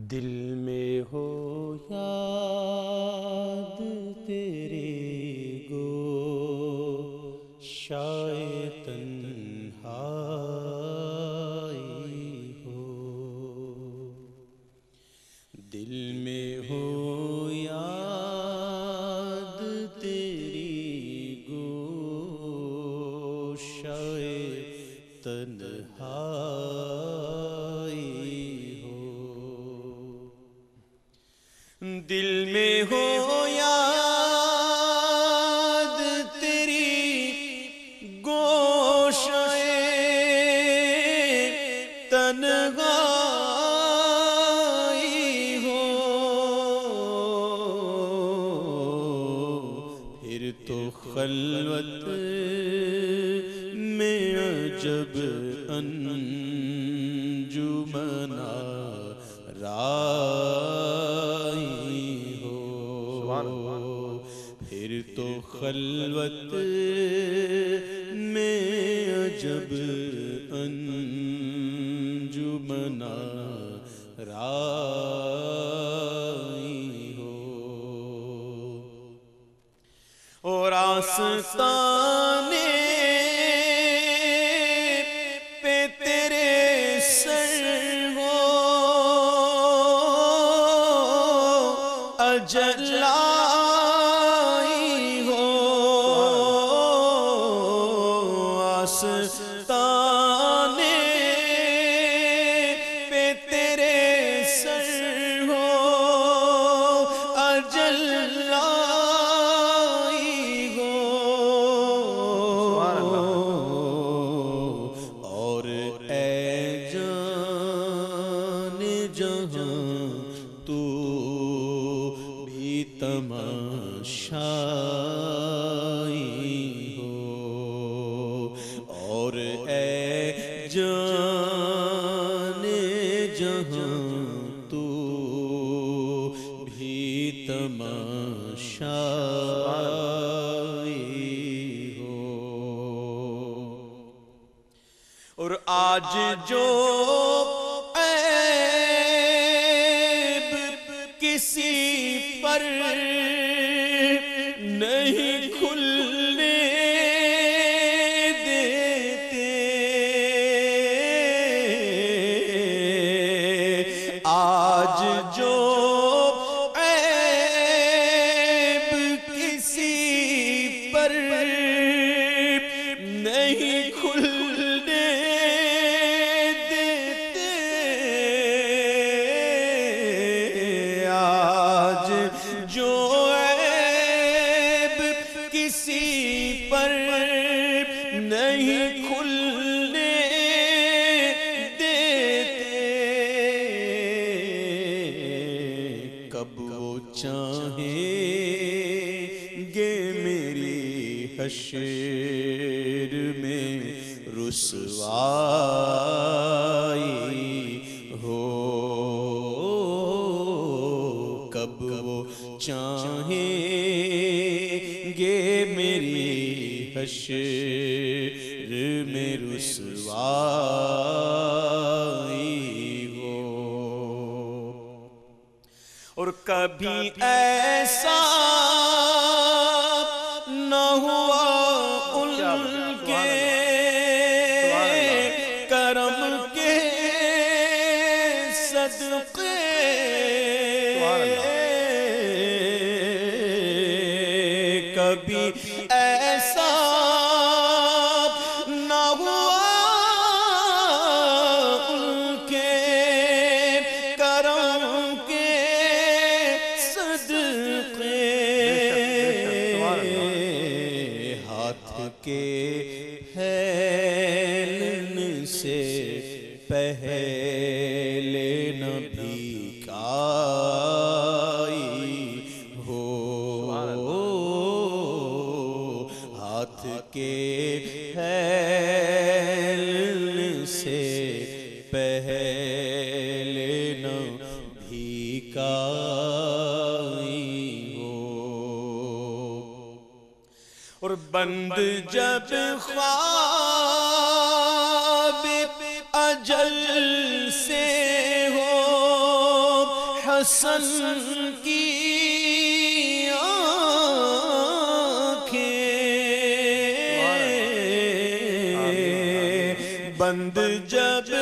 دل میں ہو یاد تیرے گو شاید تنہائی ہو۔ دل میں ہو یاد تیری گو شاید تنہائی خلوت میں عجب انجمنا رائی ہو۔ پھر تو خلوت میں عجب انجمنا رائی آستانے اور آج جو عیب کسی پر نہیں کھلنے دیتے۔ آج جو حشر میں رسوائی ہو۔ کب وہ چاہیں گے میری حشر میں رسوائی ہو۔ اور کبھی ایسا نہ ہوا ان کے کرم کے صدقے کے پھیلن سے پہلے نہ بھیکائی ہو۔ ہاتھ کے پھیلن سے پہلے بند جب خواب اجل سے ہو حسن کی آنکھیں بند جب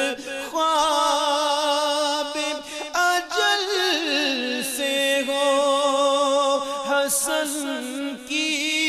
خواب اجل سے ہو حسن کی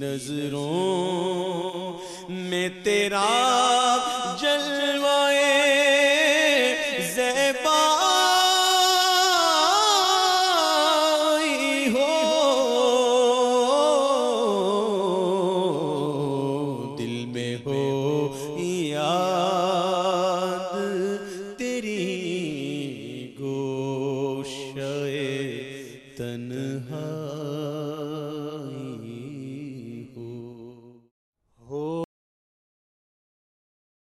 نظروں میں تیرا